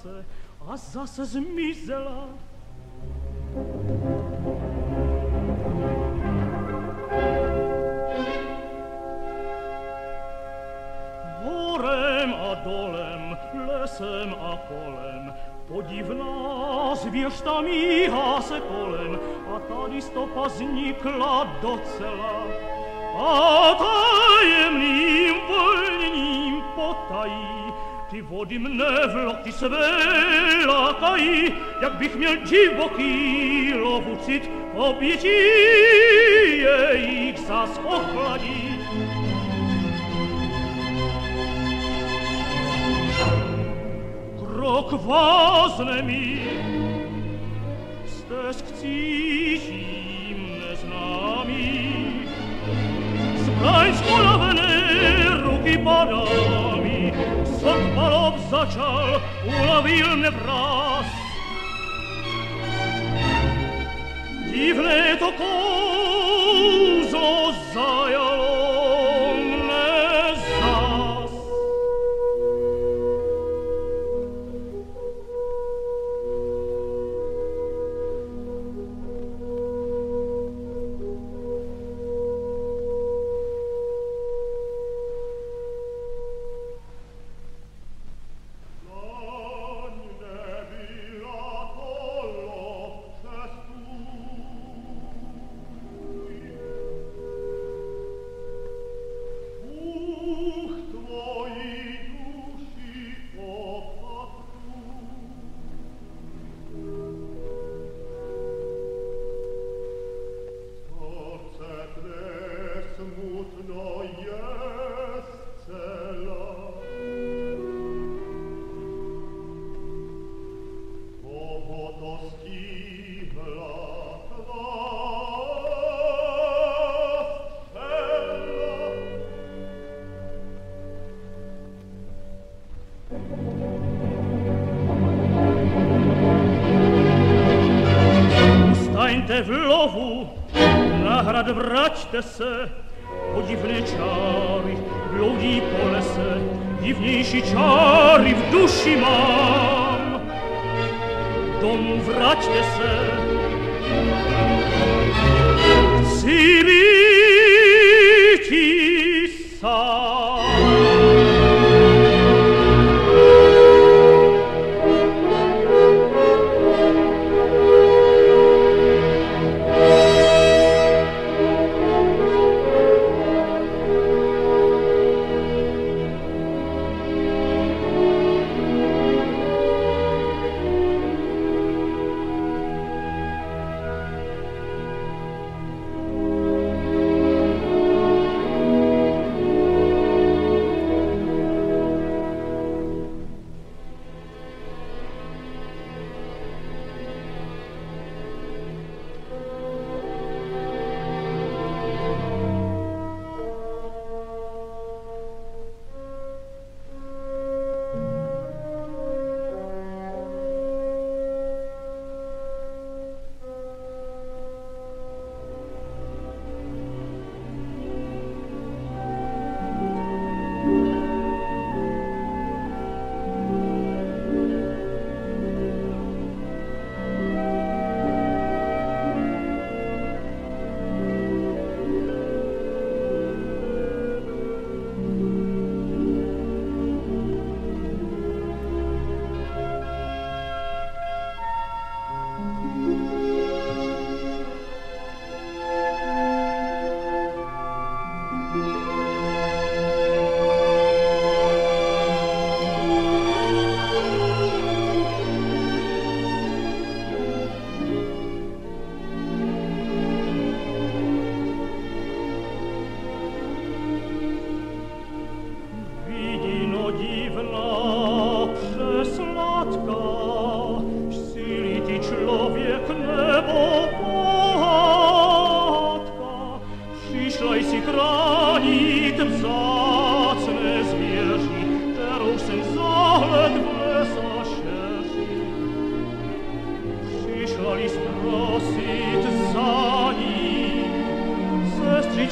chvíle myhla se a zase zmizela. Horem a dolem, lesem a kolem, podivná zvěř tam míhá se kolem a tady stopa znikla docela. A tajemným volněním potají ty vody mne v loky své lákají, jak bych měl divoký lovucit, obětí jejich zas ochladí. Krok vázne mi, stesk cítím neznámý, zbraň skolavené ruky Son palop začal ulovil mě vraz. Divné to kolik, V lovu, na hrad vraťte se, podivné čáry bloudí po lese, divnější čáry v duši mám. Domů vraťte se,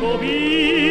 vescovi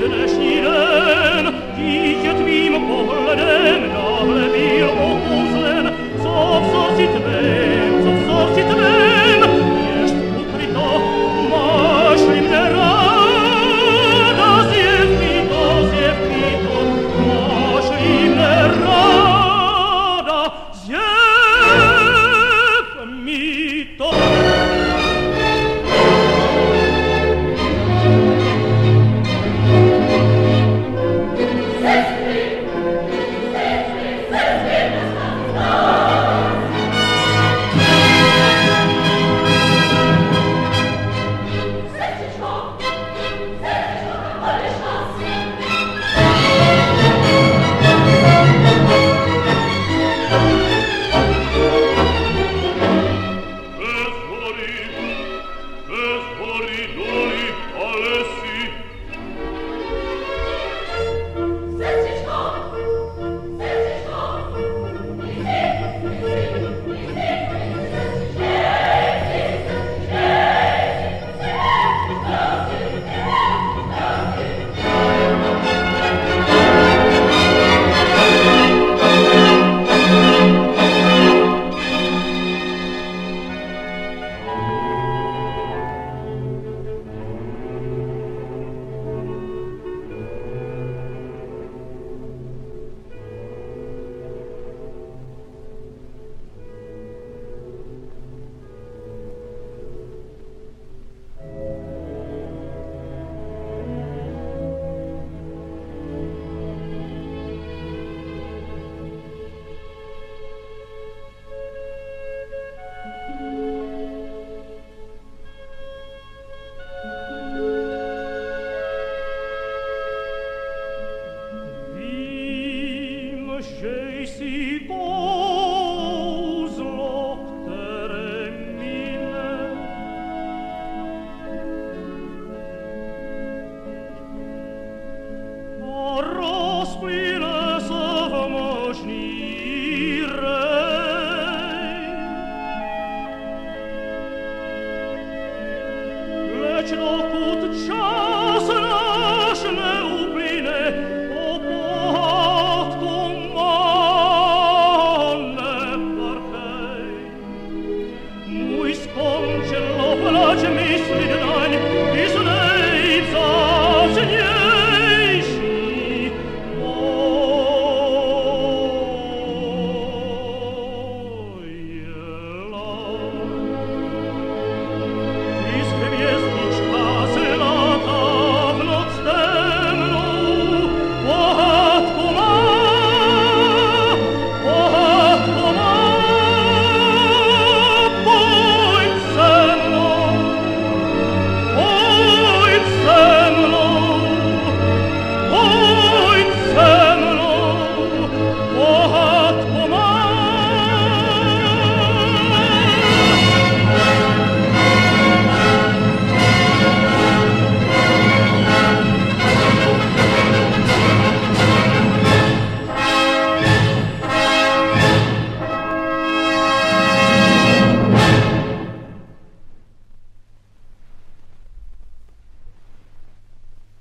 Frieden.